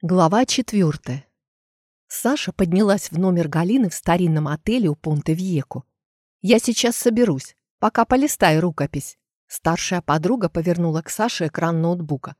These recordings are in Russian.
Глава четвертая. Саша поднялась в номер Галины в старинном отеле у Понте-Вьеко. «Я сейчас соберусь, пока полистаю рукопись». Старшая подруга повернула к Саше экран ноутбука.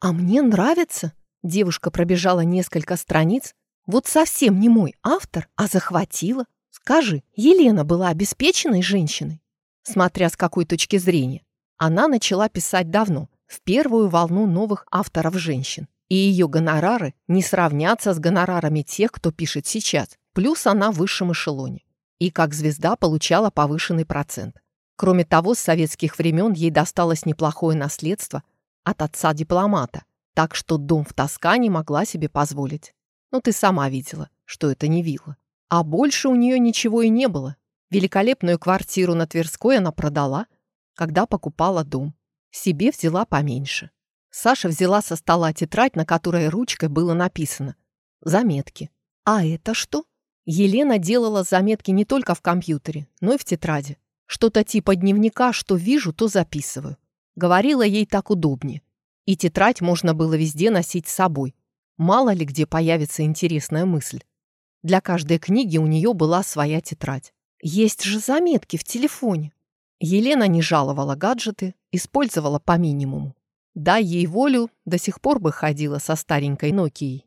«А мне нравится!» Девушка пробежала несколько страниц. «Вот совсем не мой автор, а захватила. Скажи, Елена была обеспеченной женщиной?» Смотря с какой точки зрения. Она начала писать давно, в первую волну новых авторов женщин и ее гонорары не сравнятся с гонорарами тех, кто пишет сейчас, плюс она в высшем эшелоне. И как звезда получала повышенный процент. Кроме того, с советских времен ей досталось неплохое наследство от отца-дипломата, так что дом в Тоскане могла себе позволить. Но ты сама видела, что это не вилла. А больше у нее ничего и не было. Великолепную квартиру на Тверской она продала, когда покупала дом. Себе взяла поменьше. Саша взяла со стола тетрадь, на которой ручкой было написано «Заметки». А это что? Елена делала заметки не только в компьютере, но и в тетради. Что-то типа дневника, что вижу, то записываю. Говорила ей так удобнее. И тетрадь можно было везде носить с собой. Мало ли где появится интересная мысль. Для каждой книги у нее была своя тетрадь. Есть же заметки в телефоне. Елена не жаловала гаджеты, использовала по минимуму. Дай ей волю, до сих пор бы ходила со старенькой Нокией.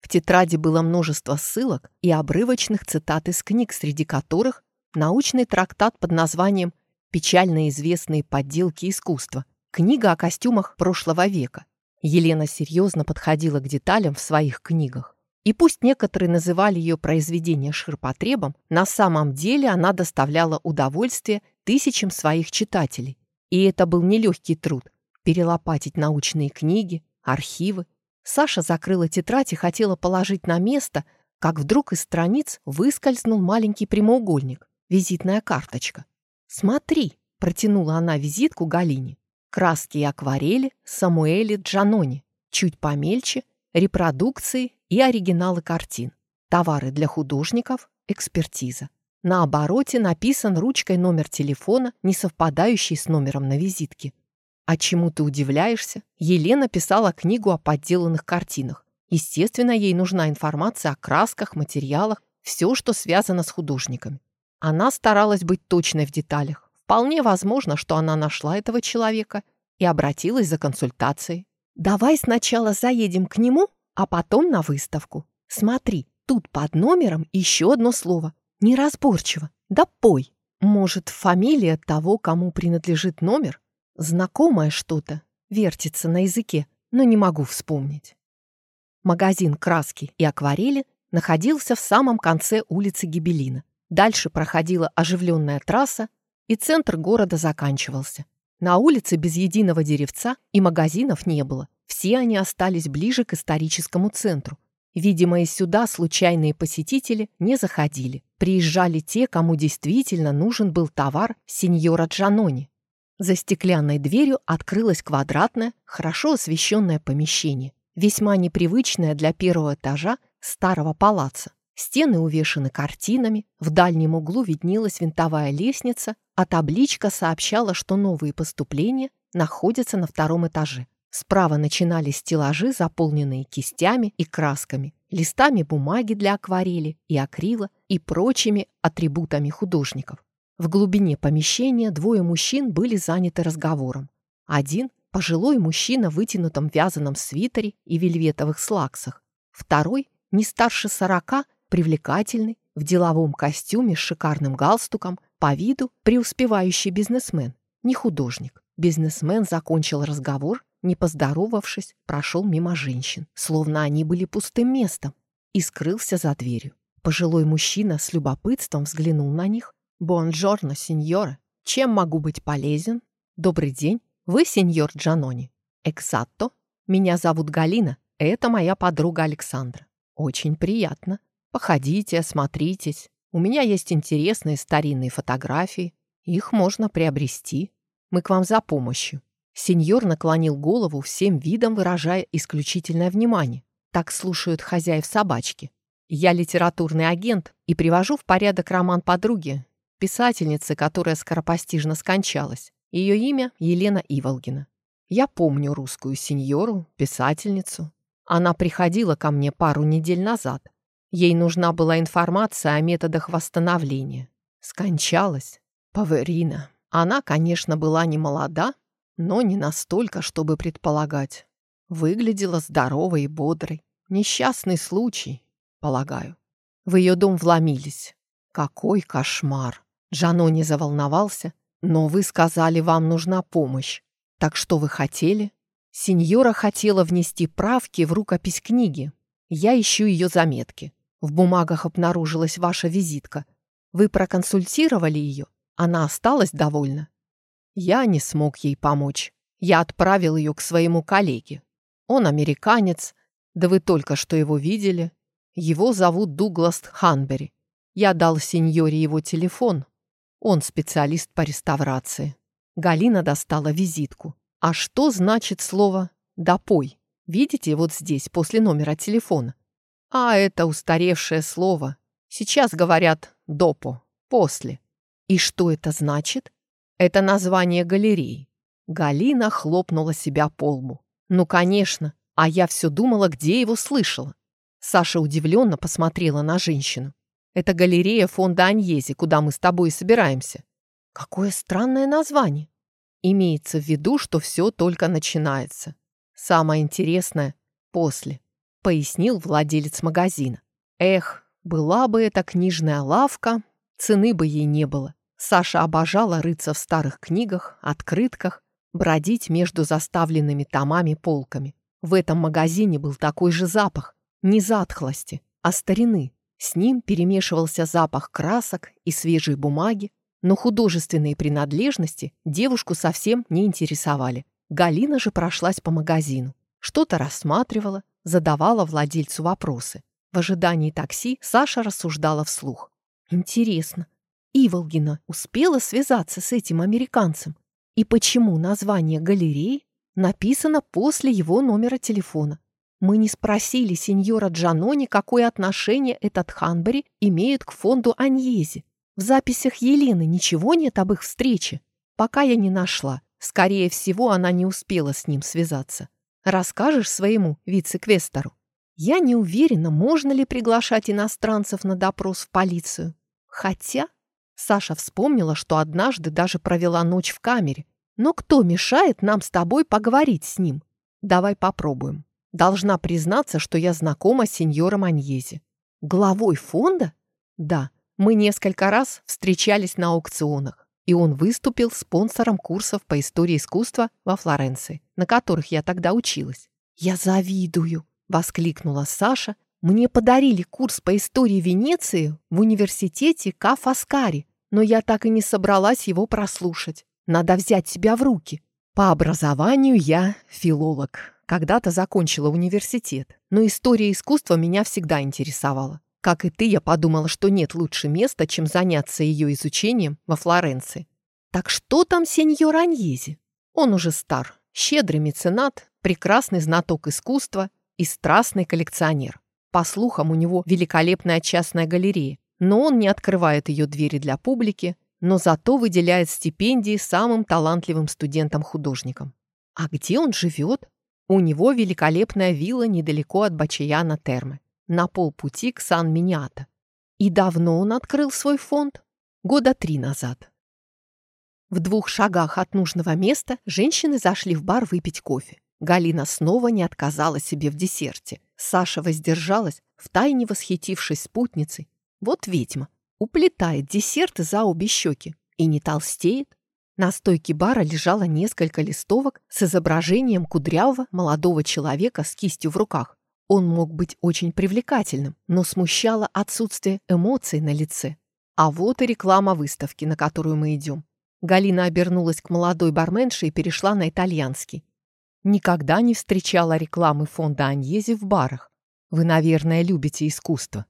В тетради было множество ссылок и обрывочных цитат из книг, среди которых научный трактат под названием «Печально известные подделки искусства», книга о костюмах прошлого века. Елена серьезно подходила к деталям в своих книгах. И пусть некоторые называли ее произведение ширпотребом, на самом деле она доставляла удовольствие тысячам своих читателей. И это был нелегкий труд, перелопатить научные книги, архивы. Саша закрыла тетрадь и хотела положить на место, как вдруг из страниц выскользнул маленький прямоугольник, визитная карточка. «Смотри», — протянула она визитку Галине. «Краски и акварели Самуэли Джанони, чуть помельче, репродукции и оригиналы картин, товары для художников, экспертиза. На обороте написан ручкой номер телефона, не совпадающий с номером на визитке. А чему ты удивляешься? Елена писала книгу о подделанных картинах. Естественно, ей нужна информация о красках, материалах, все, что связано с художниками. Она старалась быть точной в деталях. Вполне возможно, что она нашла этого человека и обратилась за консультацией. «Давай сначала заедем к нему, а потом на выставку. Смотри, тут под номером еще одно слово. Неразборчиво. Да пой. Может, фамилия того, кому принадлежит номер? Знакомое что-то вертится на языке, но не могу вспомнить. Магазин краски и акварели находился в самом конце улицы Гибелина. Дальше проходила оживленная трасса, и центр города заканчивался. На улице без единого деревца и магазинов не было. Все они остались ближе к историческому центру. Видимо, и сюда случайные посетители не заходили. Приезжали те, кому действительно нужен был товар сеньора Джанони. За стеклянной дверью открылось квадратное, хорошо освещенное помещение, весьма непривычное для первого этажа старого палаца. Стены увешаны картинами, в дальнем углу виднелась винтовая лестница, а табличка сообщала, что новые поступления находятся на втором этаже. Справа начинались стеллажи, заполненные кистями и красками, листами бумаги для акварели и акрила и прочими атрибутами художников. В глубине помещения двое мужчин были заняты разговором. Один – пожилой мужчина в вытянутом вязаном свитере и вельветовых слаксах. Второй – не старше сорока, привлекательный, в деловом костюме с шикарным галстуком, по виду преуспевающий бизнесмен, не художник. Бизнесмен закончил разговор, не поздоровавшись, прошел мимо женщин, словно они были пустым местом, и скрылся за дверью. Пожилой мужчина с любопытством взглянул на них, «Бонжорно, сеньора. Чем могу быть полезен? Добрый день. Вы сеньор Джанони?» «Эксатто. Меня зовут Галина. Это моя подруга Александра. Очень приятно. Походите, осмотритесь. У меня есть интересные старинные фотографии. Их можно приобрести. Мы к вам за помощью». Сеньор наклонил голову всем видом, выражая исключительное внимание. Так слушают хозяев собачки. Я литературный агент и привожу в порядок роман подруги, писательницы, которая скоропостижно скончалась. Ее имя Елена Иволгина. Я помню русскую сеньору, писательницу. Она приходила ко мне пару недель назад. Ей нужна была информация о методах восстановления. Скончалась. Паверина. Она, конечно, была не молода, но не настолько, чтобы предполагать. Выглядела здоровой и бодрой. Несчастный случай, полагаю. В ее дом вломились. Какой кошмар. Джано не заволновался. Но вы сказали, вам нужна помощь. Так что вы хотели? Сеньора хотела внести правки в рукопись книги. Я ищу ее заметки. В бумагах обнаружилась ваша визитка. Вы проконсультировали ее? Она осталась довольна? Я не смог ей помочь. Я отправил ее к своему коллеге. Он американец, да вы только что его видели. Его зовут Дуглас Ханбери. Я дал сеньоре его телефон. Он специалист по реставрации. Галина достала визитку. А что значит слово «допой»? Видите, вот здесь, после номера телефона. А это устаревшее слово. Сейчас говорят «допо», «после». И что это значит? Это название галереи. Галина хлопнула себя по лбу. Ну, конечно, а я все думала, где его слышала. Саша удивленно посмотрела на женщину. Это галерея фонда Аньези, куда мы с тобой собираемся. Какое странное название. Имеется в виду, что все только начинается. Самое интересное — после, пояснил владелец магазина. Эх, была бы эта книжная лавка, цены бы ей не было. Саша обожала рыться в старых книгах, открытках, бродить между заставленными томами полками. В этом магазине был такой же запах, не затхлости, а старины. С ним перемешивался запах красок и свежей бумаги, но художественные принадлежности девушку совсем не интересовали. Галина же прошлась по магазину. Что-то рассматривала, задавала владельцу вопросы. В ожидании такси Саша рассуждала вслух. Интересно, Иволгина успела связаться с этим американцем? И почему название галереи написано после его номера телефона? Мы не спросили сеньора Джанони, какое отношение этот Ханбери имеет к фонду Аньези. В записях Елены ничего нет об их встрече. Пока я не нашла. Скорее всего, она не успела с ним связаться. Расскажешь своему вице-квестору? Я не уверена, можно ли приглашать иностранцев на допрос в полицию. Хотя Саша вспомнила, что однажды даже провела ночь в камере. Но кто мешает нам с тобой поговорить с ним? Давай попробуем. Должна признаться, что я знакома с сеньором Аньези. Главой фонда? Да. Мы несколько раз встречались на аукционах, и он выступил спонсором курсов по истории искусства во Флоренции, на которых я тогда училась. «Я завидую!» — воскликнула Саша. «Мне подарили курс по истории Венеции в университете Ка Фаскари, но я так и не собралась его прослушать. Надо взять себя в руки. По образованию я филолог. Когда-то закончила университет, но история искусства меня всегда интересовала. Как и ты, я подумала, что нет лучше места, чем заняться ее изучением во Флоренции. Так что там сеньор Аньези? Он уже стар, щедрый меценат, прекрасный знаток искусства и страстный коллекционер. По слухам, у него великолепная частная галерея, но он не открывает ее двери для публики, но зато выделяет стипендии самым талантливым студентам-художникам. А где он живет? У него великолепная вилла недалеко от Бачаяна Термы на полпути к Сан-Миниата. И давно он открыл свой фонд? Года три назад. В двух шагах от нужного места женщины зашли в бар выпить кофе. Галина снова не отказала себе в десерте. Саша воздержалась, втайне восхитившись спутницей. Вот ведьма. Уплетает десерты за обе щеки и не толстеет. На стойке бара лежало несколько листовок с изображением кудрявого молодого человека с кистью в руках. Он мог быть очень привлекательным, но смущало отсутствие эмоций на лице. А вот и реклама выставки, на которую мы идем. Галина обернулась к молодой барменше и перешла на итальянский. Никогда не встречала рекламы фонда Аньези в барах. Вы, наверное, любите искусство.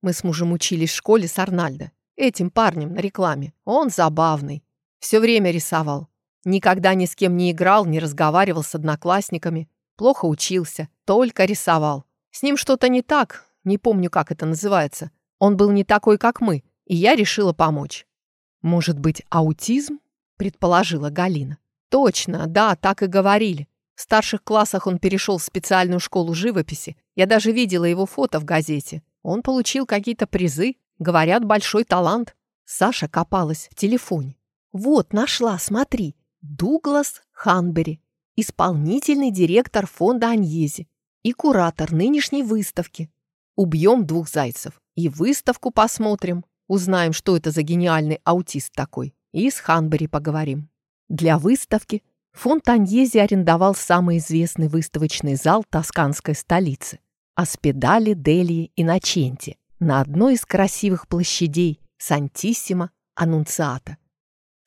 Мы с мужем учились в школе с Арнальдо. Этим парнем на рекламе. Он забавный. Все время рисовал. Никогда ни с кем не играл, не разговаривал с одноклассниками. Плохо учился, только рисовал. С ним что-то не так, не помню, как это называется. Он был не такой, как мы, и я решила помочь. «Может быть, аутизм?» — предположила Галина. «Точно, да, так и говорили. В старших классах он перешел в специальную школу живописи. Я даже видела его фото в газете. Он получил какие-то призы. Говорят, большой талант. Саша копалась в телефоне. Вот, нашла, смотри. Дуглас Ханбери, исполнительный директор фонда Аньези и куратор нынешней выставки. Убьем двух зайцев и выставку посмотрим. Узнаем, что это за гениальный аутист такой. И с Ханбери поговорим. Для выставки фонд Аньези арендовал самый известный выставочный зал тосканской столицы – Аспедали, Делии и Наченти на одной из красивых площадей Сантиссимо Аннунциата.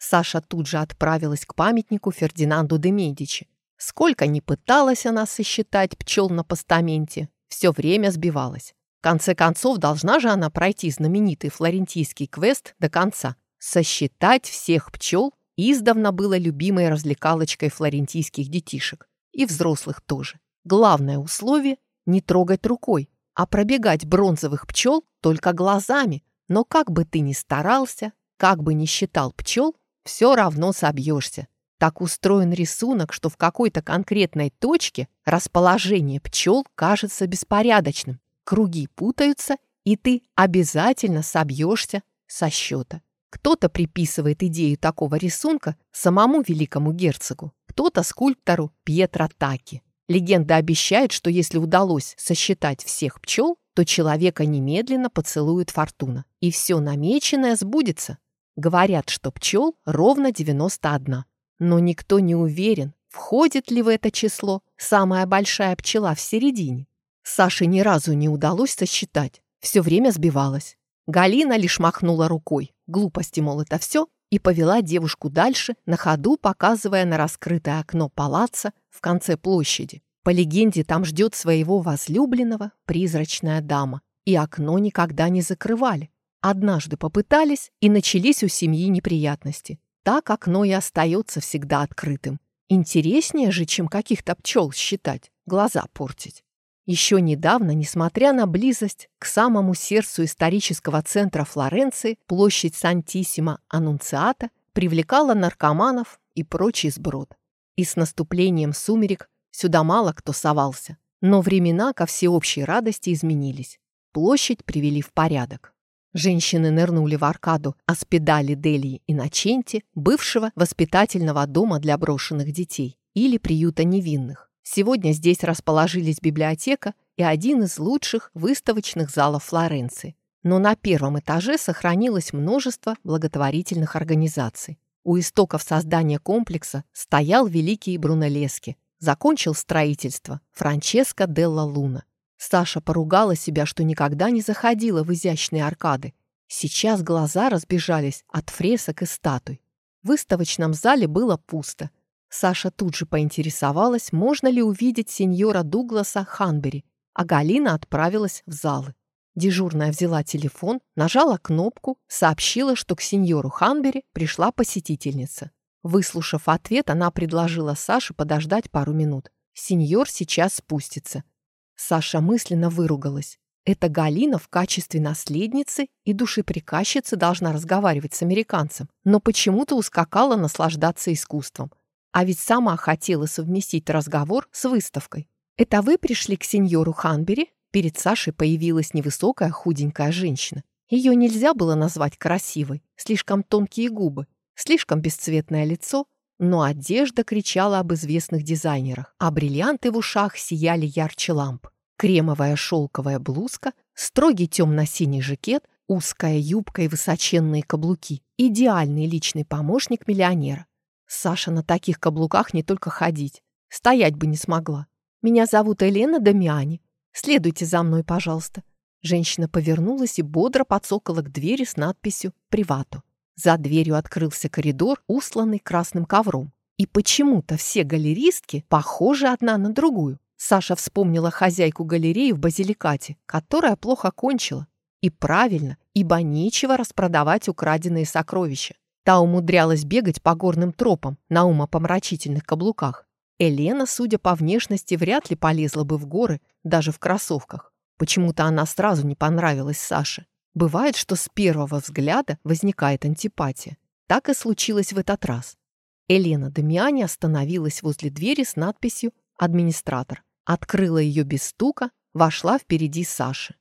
Саша тут же отправилась к памятнику Фердинанду де Медичи. Сколько ни пыталась она сосчитать пчел на постаменте, все время сбивалась. В конце концов, должна же она пройти знаменитый флорентийский квест до конца. Сосчитать всех пчел издавна было любимой развлекалочкой флорентийских детишек. И взрослых тоже. Главное условие – не трогать рукой, а пробегать бронзовых пчел только глазами. Но как бы ты ни старался, как бы ни считал пчел, все равно собьешься. Так устроен рисунок, что в какой-то конкретной точке расположение пчел кажется беспорядочным. Круги путаются, и ты обязательно собьешься со счета. Кто-то приписывает идею такого рисунка самому великому герцогу, кто-то скульптору Пьетро Таки. Легенда обещает, что если удалось сосчитать всех пчел, то человека немедленно поцелует фортуна, и все намеченное сбудется. Говорят, что пчел ровно 91, но никто не уверен, входит ли в это число самая большая пчела в середине. Саше ни разу не удалось сосчитать, все время сбивалась. Галина лишь махнула рукой, глупости, мол, это все, и повела девушку дальше, на ходу показывая на раскрытое окно палаца в конце площади. По легенде, там ждет своего возлюбленного призрачная дама, и окно никогда не закрывали. Однажды попытались, и начались у семьи неприятности. Так окно и остается всегда открытым. Интереснее же, чем каких-то пчел считать, глаза портить. Еще недавно, несмотря на близость к самому сердцу исторического центра Флоренции, площадь Сантиссима Аннунциата привлекала наркоманов и прочий сброд. И с наступлением сумерек сюда мало кто совался. Но времена ко всеобщей радости изменились. Площадь привели в порядок. Женщины нырнули в аркаду Аспидали Делии и Наченти, бывшего воспитательного дома для брошенных детей или приюта невинных. Сегодня здесь расположились библиотека и один из лучших выставочных залов Флоренции. Но на первом этаже сохранилось множество благотворительных организаций. У истоков создания комплекса стоял великий Брунеллески, закончил строительство Франческо Делла Луна. Саша поругала себя, что никогда не заходила в изящные аркады. Сейчас глаза разбежались от фресок и статуй. В выставочном зале было пусто – Саша тут же поинтересовалась, можно ли увидеть сеньора Дугласа Ханбери, а Галина отправилась в залы. Дежурная взяла телефон, нажала кнопку, сообщила, что к сеньору Ханбери пришла посетительница. Выслушав ответ, она предложила Саше подождать пару минут. Сеньор сейчас спустится. Саша мысленно выругалась. Эта Галина в качестве наследницы и душеприказчицы должна разговаривать с американцем, но почему-то ускакала наслаждаться искусством. А ведь сама хотела совместить разговор с выставкой. «Это вы пришли к сеньору Ханбери?» Перед Сашей появилась невысокая худенькая женщина. Ее нельзя было назвать красивой. Слишком тонкие губы, слишком бесцветное лицо, но одежда кричала об известных дизайнерах, а бриллианты в ушах сияли ярче ламп. Кремовая шелковая блузка, строгий темно-синий жакет, узкая юбка и высоченные каблуки. Идеальный личный помощник миллионера. Саша на таких каблуках не только ходить. Стоять бы не смогла. Меня зовут Елена Дамиани. Следуйте за мной, пожалуйста». Женщина повернулась и бодро подсокала к двери с надписью «Привату». За дверью открылся коридор, усланный красным ковром. И почему-то все галеристки похожи одна на другую. Саша вспомнила хозяйку галереи в Базиликате, которая плохо кончила. И правильно, ибо нечего распродавать украденные сокровища. Та умудрялась бегать по горным тропам на умопомрачительных каблуках. Елена, судя по внешности, вряд ли полезла бы в горы, даже в кроссовках. Почему-то она сразу не понравилась Саше. Бывает, что с первого взгляда возникает антипатия. Так и случилось в этот раз. Елена Дамиани остановилась возле двери с надписью администратор. Открыла ее без стука, вошла впереди Саши.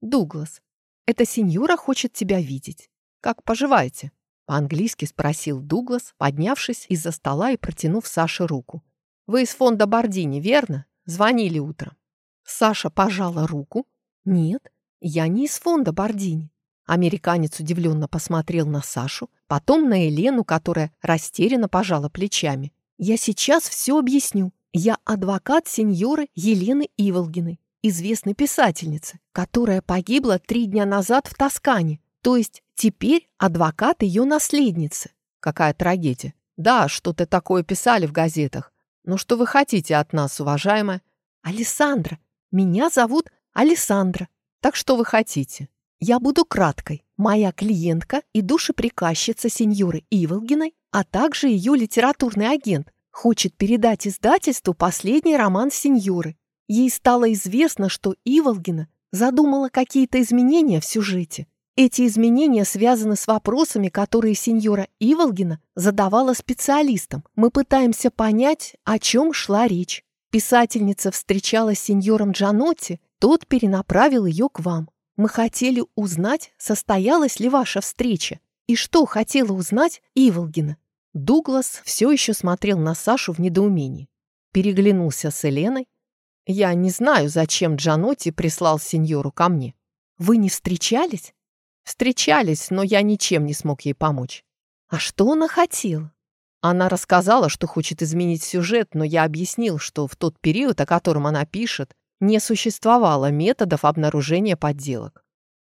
«Дуглас, эта сеньора хочет тебя видеть. Как поживаете?» По-английски спросил Дуглас, поднявшись из-за стола и протянув Саше руку. «Вы из фонда Бордини, верно? Звонили утром». Саша пожала руку. «Нет, я не из фонда Бордини». Американец удивленно посмотрел на Сашу, потом на Елену, которая растерянно пожала плечами. «Я сейчас все объясню. Я адвокат сеньоры Елены Иволгиной, известной писательницы, которая погибла три дня назад в Тоскане. То есть теперь адвокат ее наследницы. Какая трагедия. Да, что-то такое писали в газетах. Ну что вы хотите от нас, уважаемая? Александра. Меня зовут Александра. Так что вы хотите? Я буду краткой. Моя клиентка и душеприказчица сеньоры Иволгиной, а также ее литературный агент, хочет передать издательству последний роман сеньоры. Ей стало известно, что Иволгина задумала какие-то изменения в сюжете, эти изменения связаны с вопросами, которые сеньора Иволгина задавала специалистам. Мы пытаемся понять, о чем шла речь. Писательница встречалась с сеньором Джанотти, тот перенаправил ее к вам. Мы хотели узнать, состоялась ли ваша встреча, и что хотела узнать Иволгина. Дуглас все еще смотрел на Сашу в недоумении. Переглянулся с Еленой. «Я не знаю, зачем Джанотти прислал сеньору ко мне. Вы не встречались?» Встречались, но я ничем не смог ей помочь. А что она хотела? Она рассказала, что хочет изменить сюжет, но я объяснил, что в тот период, о котором она пишет, не существовало методов обнаружения подделок.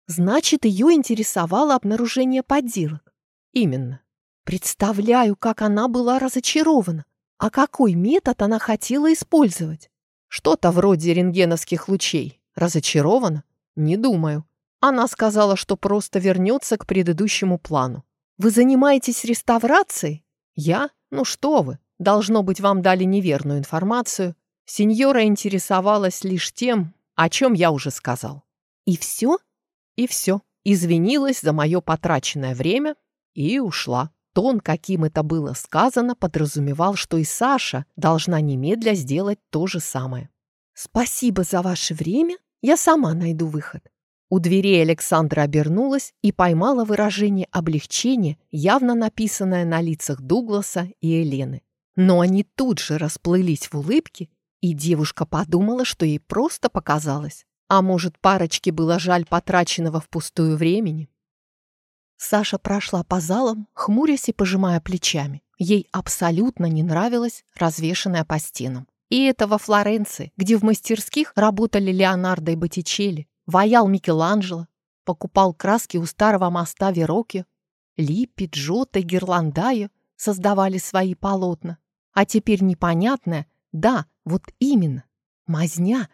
Значит, ее интересовало обнаружение подделок. Именно. Представляю, как она была разочарована. А какой метод она хотела использовать? Что-то вроде рентгеновских лучей. Разочарована? Не думаю. Она сказала, что просто вернется к предыдущему плану. «Вы занимаетесь реставрацией?» «Я? Ну что вы! Должно быть, вам дали неверную информацию. Сеньора интересовалась лишь тем, о чем я уже сказал». «И все?» «И все. Извинилась за мое потраченное время и ушла». Тон, каким это было сказано, подразумевал, что и Саша должна немедля сделать то же самое. «Спасибо за ваше время. Я сама найду выход. У дверей Александра обернулась и поймала выражение облегчения, явно написанное на лицах Дугласа и Елены. Но они тут же расплылись в улыбке, и девушка подумала, что ей просто показалось. А может, парочке было жаль потраченного впустую времени? Саша прошла по залам, хмурясь и пожимая плечами. Ей абсолютно не нравилось развешанное по стенам. И это во Флоренции, где в мастерских работали Леонардо и Боттичелли, Ваял Микеланджело, покупал краски у старого моста Вероки, Липпи, Джотто и Герландаю создавали свои полотна. А теперь непонятное, да, вот именно, мазня.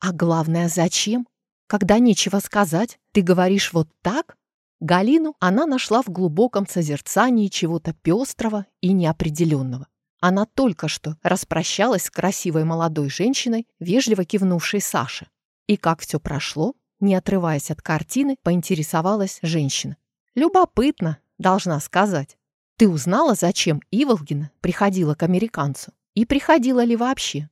А главное, зачем? Когда нечего сказать, ты говоришь вот так? Галину она нашла в глубоком созерцании чего-то пестрого и неопределенного. Она только что распрощалась с красивой молодой женщиной, вежливо кивнувшей Саше. И как все прошло, не отрываясь от картины, поинтересовалась женщина. Любопытно, должна сказать. Ты узнала, зачем Иволгина приходила к американцу? И приходила ли вообще?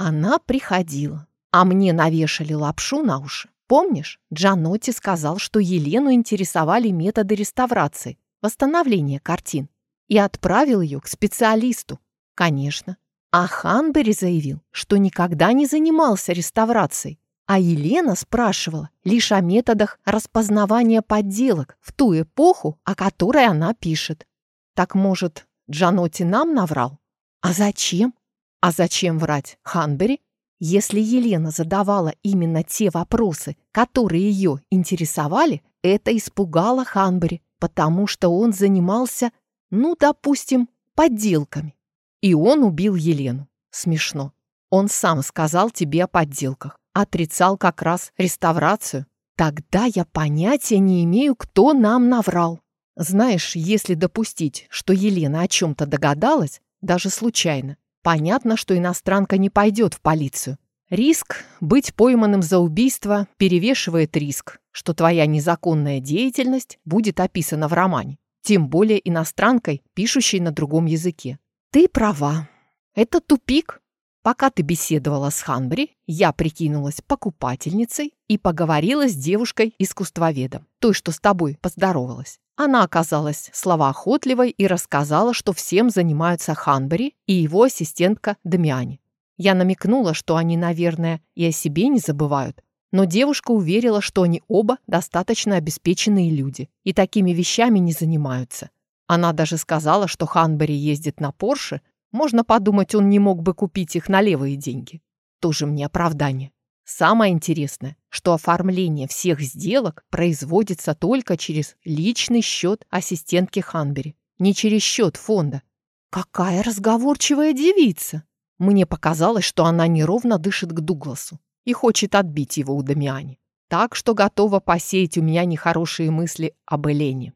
Она приходила. А мне навешали лапшу на уши. Помнишь, Джанотти сказал, что Елену интересовали методы реставрации, восстановления картин, и отправил ее к специалисту. Конечно. А Ханбери заявил, что никогда не занимался реставрацией, а Елена спрашивала лишь о методах распознавания подделок в ту эпоху, о которой она пишет. Так, может, Джаноти нам наврал? А зачем? А зачем врать Ханбери? Если Елена задавала именно те вопросы, которые ее интересовали, это испугало Ханбери, потому что он занимался, ну, допустим, подделками. И он убил Елену. Смешно. Он сам сказал тебе о подделках отрицал как раз реставрацию. Тогда я понятия не имею, кто нам наврал. Знаешь, если допустить, что Елена о чем-то догадалась, даже случайно, понятно, что иностранка не пойдет в полицию. Риск быть пойманным за убийство перевешивает риск, что твоя незаконная деятельность будет описана в романе, тем более иностранкой, пишущей на другом языке. Ты права. Это тупик. Пока ты беседовала с Ханбри, я прикинулась покупательницей и поговорила с девушкой-искусствоведом, той, что с тобой поздоровалась. Она оказалась словоохотливой и рассказала, что всем занимаются Ханбери и его ассистентка Дамиани. Я намекнула, что они, наверное, и о себе не забывают, но девушка уверила, что они оба достаточно обеспеченные люди и такими вещами не занимаются. Она даже сказала, что Ханбери ездит на Порше можно подумать, он не мог бы купить их на левые деньги. Тоже мне оправдание. Самое интересное, что оформление всех сделок производится только через личный счет ассистентки Ханбери, не через счет фонда. Какая разговорчивая девица! Мне показалось, что она неровно дышит к Дугласу и хочет отбить его у Дамиани. Так что готова посеять у меня нехорошие мысли об Элене.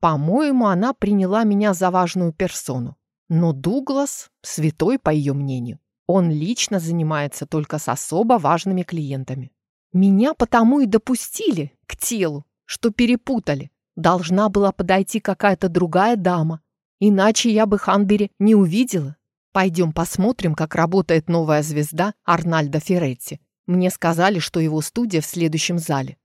По-моему, она приняла меня за важную персону. Но Дуглас святой, по ее мнению. Он лично занимается только с особо важными клиентами. Меня потому и допустили к телу, что перепутали. Должна была подойти какая-то другая дама. Иначе я бы Ханбери не увидела. Пойдем посмотрим, как работает новая звезда Арнальдо Ферретти. Мне сказали, что его студия в следующем зале.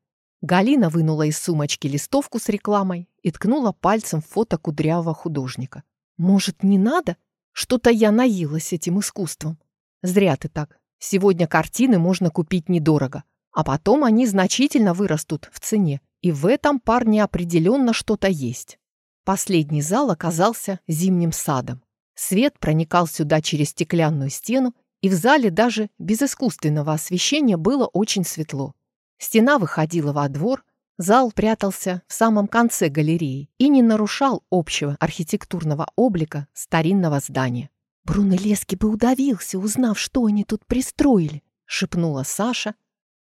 Галина вынула из сумочки листовку с рекламой и ткнула пальцем в фото кудрявого художника. Может, не надо? Что-то я наелась этим искусством. Зря ты так. Сегодня картины можно купить недорого, а потом они значительно вырастут в цене. И в этом парне определенно что-то есть. Последний зал оказался зимним садом. Свет проникал сюда через стеклянную стену, и в зале даже без искусственного освещения было очень светло. Стена выходила во двор, Зал прятался в самом конце галереи и не нарушал общего архитектурного облика старинного здания. «Бруно Лески бы удавился, узнав, что они тут пристроили», — шепнула Саша,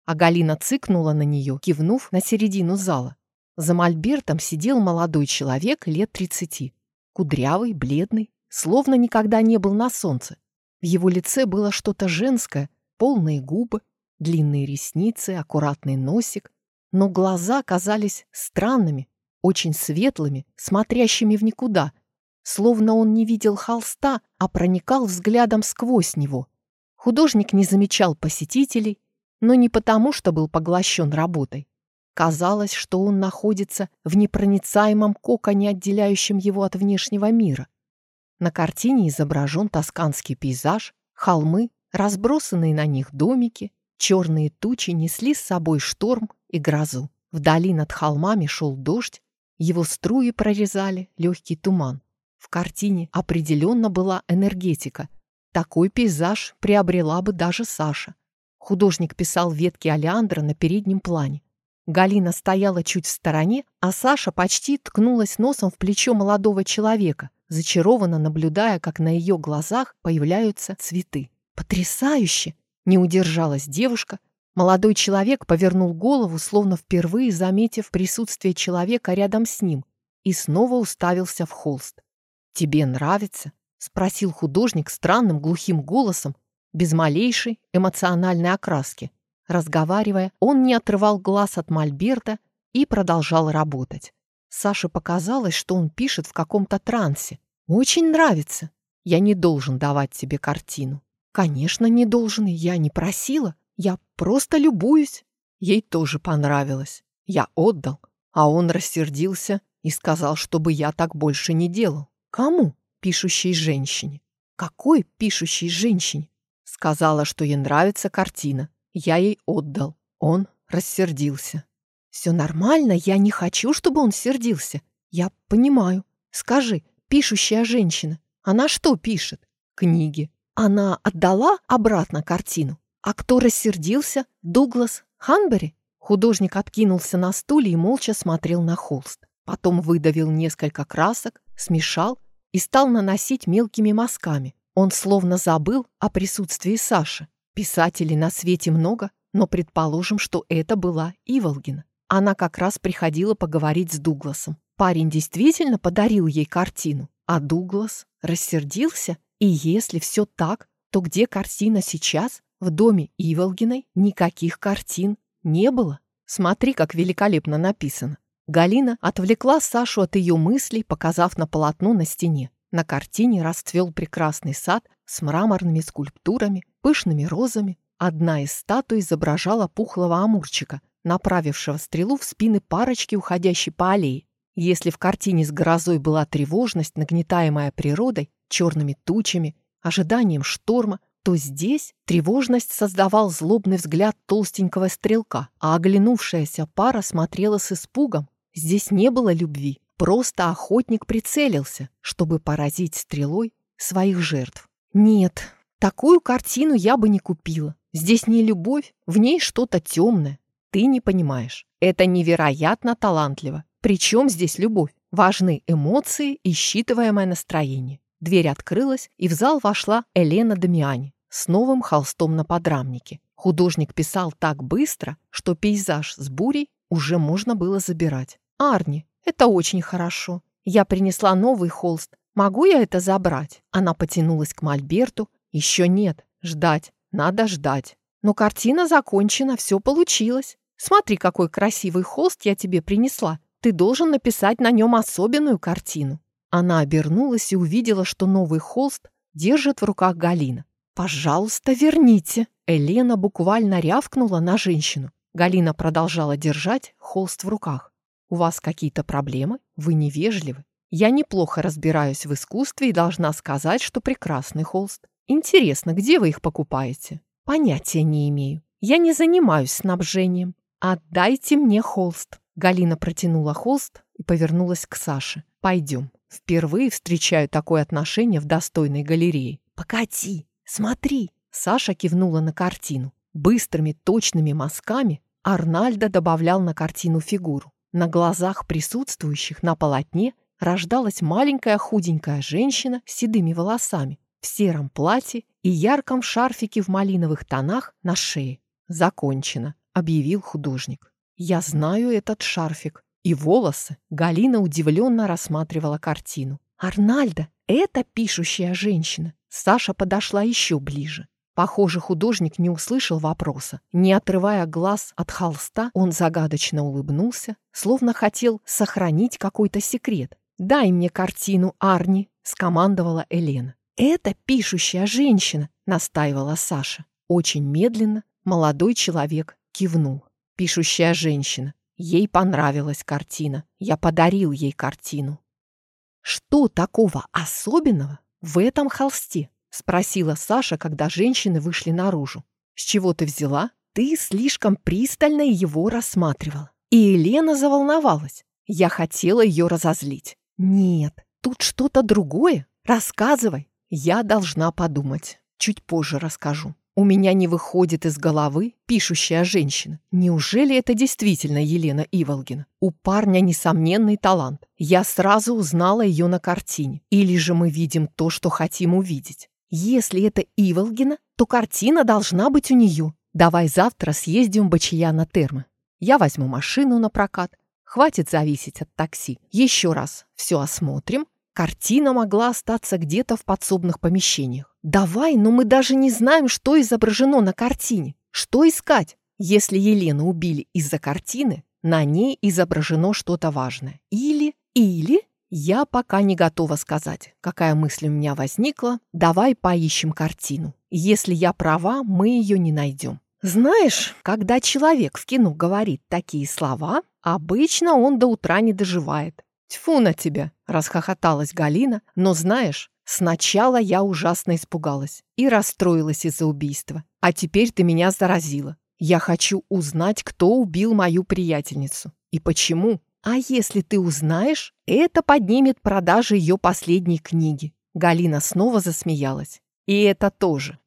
а Галина цыкнула на нее, кивнув на середину зала. За мольбертом сидел молодой человек лет тридцати, кудрявый, бледный, словно никогда не был на солнце. В его лице было что-то женское, полные губы, длинные ресницы, аккуратный носик, но глаза казались странными, очень светлыми, смотрящими в никуда, словно он не видел холста, а проникал взглядом сквозь него. Художник не замечал посетителей, но не потому, что был поглощен работой. Казалось, что он находится в непроницаемом коконе, отделяющем его от внешнего мира. На картине изображен тосканский пейзаж, холмы, разбросанные на них домики, черные тучи несли с собой шторм и грозу. Вдали над холмами шел дождь, его струи прорезали легкий туман. В картине определенно была энергетика. Такой пейзаж приобрела бы даже Саша. Художник писал ветки олеандра на переднем плане. Галина стояла чуть в стороне, а Саша почти ткнулась носом в плечо молодого человека, зачарованно наблюдая, как на ее глазах появляются цветы. «Потрясающе!» — не удержалась девушка, Молодой человек повернул голову, словно впервые заметив присутствие человека рядом с ним, и снова уставился в холст. «Тебе нравится?» — спросил художник странным глухим голосом, без малейшей эмоциональной окраски. Разговаривая, он не отрывал глаз от мольберта и продолжал работать. Саше показалось, что он пишет в каком-то трансе. «Очень нравится. Я не должен давать тебе картину». «Конечно, не должен, я не просила. Я просто любуюсь. Ей тоже понравилось. Я отдал, а он рассердился и сказал, чтобы я так больше не делал. Кому? Пишущей женщине. Какой пишущей женщине? Сказала, что ей нравится картина. Я ей отдал. Он рассердился. Все нормально, я не хочу, чтобы он сердился. Я понимаю. Скажи, пишущая женщина, она что пишет? Книги. Она отдала обратно картину? А кто рассердился? Дуглас Ханбери? Художник откинулся на стуле и молча смотрел на холст. Потом выдавил несколько красок, смешал и стал наносить мелкими мазками. Он словно забыл о присутствии Саши. Писателей на свете много, но предположим, что это была Иволгина. Она как раз приходила поговорить с Дугласом. Парень действительно подарил ей картину, а Дуглас рассердился. И если все так, то где картина сейчас? В доме Иволгиной никаких картин не было. Смотри, как великолепно написано. Галина отвлекла Сашу от ее мыслей, показав на полотно на стене. На картине расцвел прекрасный сад с мраморными скульптурами, пышными розами. Одна из статуй изображала пухлого амурчика, направившего стрелу в спины парочки, уходящей по аллее. Если в картине с грозой была тревожность, нагнетаемая природой, черными тучами, ожиданием шторма, то здесь тревожность создавал злобный взгляд толстенького стрелка, а оглянувшаяся пара смотрела с испугом. Здесь не было любви, просто охотник прицелился, чтобы поразить стрелой своих жертв. Нет, такую картину я бы не купила. Здесь не любовь, в ней что-то темное. Ты не понимаешь. Это невероятно талантливо. Причем здесь любовь? Важны эмоции и считываемое настроение. Дверь открылась, и в зал вошла Елена Дамиани с новым холстом на подрамнике. Художник писал так быстро, что пейзаж с бурей уже можно было забирать. «Арни, это очень хорошо. Я принесла новый холст. Могу я это забрать?» Она потянулась к мольберту. «Еще нет. Ждать. Надо ждать. Но картина закончена, все получилось. Смотри, какой красивый холст я тебе принесла. Ты должен написать на нем особенную картину». Она обернулась и увидела, что новый холст держит в руках Галина. «Пожалуйста, верните!» Елена буквально рявкнула на женщину. Галина продолжала держать холст в руках. «У вас какие-то проблемы? Вы невежливы. Я неплохо разбираюсь в искусстве и должна сказать, что прекрасный холст. Интересно, где вы их покупаете?» «Понятия не имею. Я не занимаюсь снабжением. Отдайте мне холст». Галина протянула холст и повернулась к Саше. «Пойдем». Впервые встречаю такое отношение в достойной галерее. «Погоди, смотри!» Саша кивнула на картину. Быстрыми, точными мазками Арнальдо добавлял на картину фигуру. На глазах присутствующих на полотне рождалась маленькая худенькая женщина с седыми волосами, в сером платье и ярком шарфике в малиновых тонах на шее. «Закончено», — объявил художник. «Я знаю этот шарфик и волосы, Галина удивленно рассматривала картину. «Арнальдо, это пишущая женщина!» Саша подошла еще ближе. Похоже, художник не услышал вопроса. Не отрывая глаз от холста, он загадочно улыбнулся, словно хотел сохранить какой-то секрет. «Дай мне картину, Арни!» — скомандовала Елена. «Это пишущая женщина!» — настаивала Саша. Очень медленно молодой человек кивнул. Пишущая женщина. Ей понравилась картина. Я подарил ей картину. «Что такого особенного в этом холсте?» — спросила Саша, когда женщины вышли наружу. «С чего ты взяла? Ты слишком пристально его рассматривала». И Елена заволновалась. Я хотела ее разозлить. «Нет, тут что-то другое. Рассказывай. Я должна подумать. Чуть позже расскажу». У меня не выходит из головы пишущая женщина. Неужели это действительно Елена Иволгина? У парня несомненный талант. Я сразу узнала ее на картине. Или же мы видим то, что хотим увидеть. Если это Иволгина, то картина должна быть у нее. Давай завтра съездим в Бачия на термы. Я возьму машину на прокат. Хватит зависеть от такси. Еще раз все осмотрим. Картина могла остаться где-то в подсобных помещениях. «Давай, но мы даже не знаем, что изображено на картине. Что искать? Если Елену убили из-за картины, на ней изображено что-то важное. Или, или, я пока не готова сказать, какая мысль у меня возникла. Давай поищем картину. Если я права, мы ее не найдем. Знаешь, когда человек в кино говорит такие слова, обычно он до утра не доживает. Тьфу на тебя, расхохоталась Галина, но знаешь, Сначала я ужасно испугалась и расстроилась из-за убийства. А теперь ты меня заразила. Я хочу узнать, кто убил мою приятельницу и почему. А если ты узнаешь, это поднимет продажи ее последней книги. Галина снова засмеялась. И это тоже.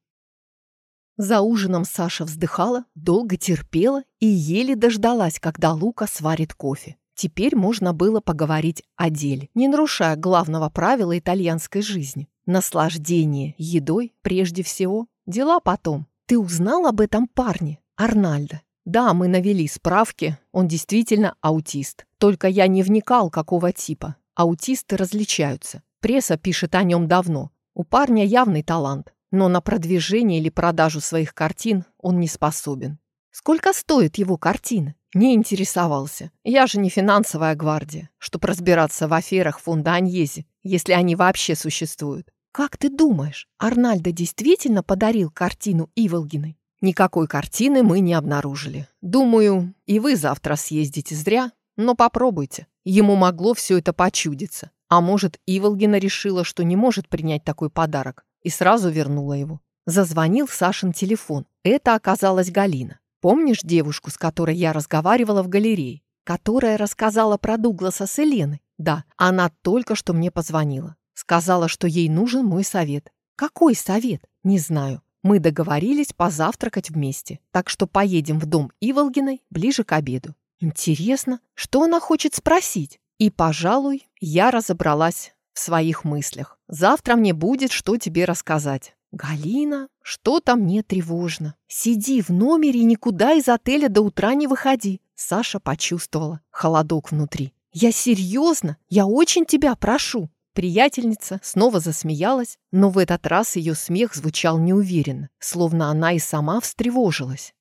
За ужином Саша вздыхала, долго терпела и еле дождалась, когда Лука сварит кофе. Теперь можно было поговорить о деле, не нарушая главного правила итальянской жизни. Наслаждение едой прежде всего, дела потом. Ты узнал об этом парне, Арнальдо? Да, мы навели справки, он действительно аутист. Только я не вникал, какого типа. Аутисты различаются. Пресса пишет о нем давно. У парня явный талант, но на продвижение или продажу своих картин он не способен. Сколько стоит его картина? Не интересовался. Я же не финансовая гвардия, чтобы разбираться в аферах фонда Аньези. если они вообще существуют. Как ты думаешь, Арнальдо действительно подарил картину Иволгиной? Никакой картины мы не обнаружили. Думаю, и вы завтра съездите зря, но попробуйте. Ему могло все это почудиться. А может, Иволгина решила, что не может принять такой подарок, и сразу вернула его. Зазвонил Сашин телефон. Это оказалась Галина. Помнишь девушку, с которой я разговаривала в галерее? Которая рассказала про Дугласа с Еленой? Да, она только что мне позвонила. Сказала, что ей нужен мой совет. Какой совет? Не знаю. Мы договорились позавтракать вместе, так что поедем в дом Иволгиной ближе к обеду. Интересно, что она хочет спросить? И, пожалуй, я разобралась в своих мыслях. Завтра мне будет что тебе рассказать. Галина, что-то мне тревожно. Сиди в номере и никуда из отеля до утра не выходи. Саша почувствовала холодок внутри. Я серьезно, я очень тебя прошу. Приятельница снова засмеялась, но в этот раз ее смех звучал неуверенно, словно она и сама встревожилась.